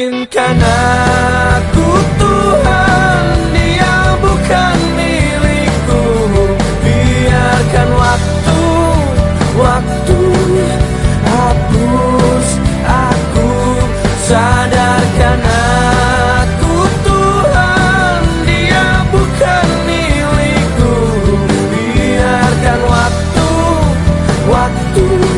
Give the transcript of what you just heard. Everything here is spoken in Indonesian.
Izinkan aku Tuhan Dia bukan milikku. Biarkan waktu Waktu Hapus aku. Sadarkan aku Tuhan Dia bukan milikku. Biarkan waktu Waktu